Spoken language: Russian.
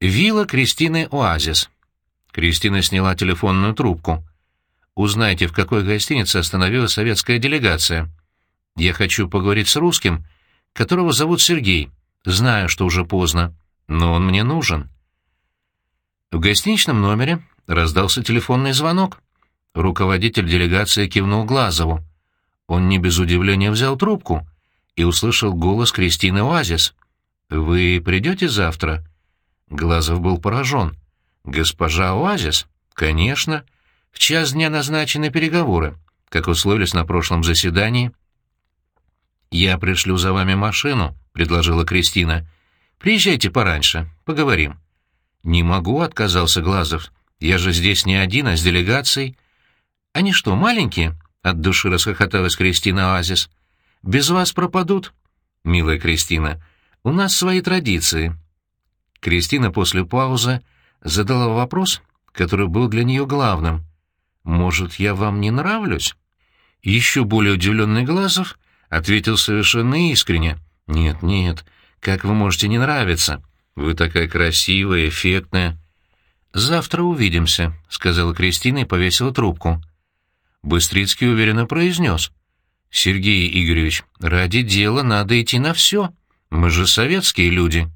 Вилла Кристины Оазис. Кристина сняла телефонную трубку. «Узнайте, в какой гостинице остановилась советская делегация. Я хочу поговорить с русским, которого зовут Сергей. Знаю, что уже поздно, но он мне нужен». В гостиничном номере раздался телефонный звонок. Руководитель делегации кивнул Глазову. Он не без удивления взял трубку и услышал голос Кристины Оазис. «Вы придете завтра?» Глазов был поражен. «Госпожа Оазис?» «Конечно. В час дня назначены переговоры, как условились на прошлом заседании». «Я пришлю за вами машину», — предложила Кристина. «Приезжайте пораньше, поговорим». «Не могу», — отказался Глазов. «Я же здесь не один, а с делегацией». «Они что, маленькие?» — от души расхохоталась Кристина Оазис. «Без вас пропадут?» «Милая Кристина, у нас свои традиции». Кристина после паузы задала вопрос, который был для нее главным. «Может, я вам не нравлюсь?» Еще более удивленный Глазов ответил совершенно искренне. «Нет, нет, как вы можете не нравиться? Вы такая красивая, эффектная». «Завтра увидимся», — сказала Кристина и повесила трубку. Быстрицкий уверенно произнес. «Сергей Игоревич, ради дела надо идти на все. Мы же советские люди».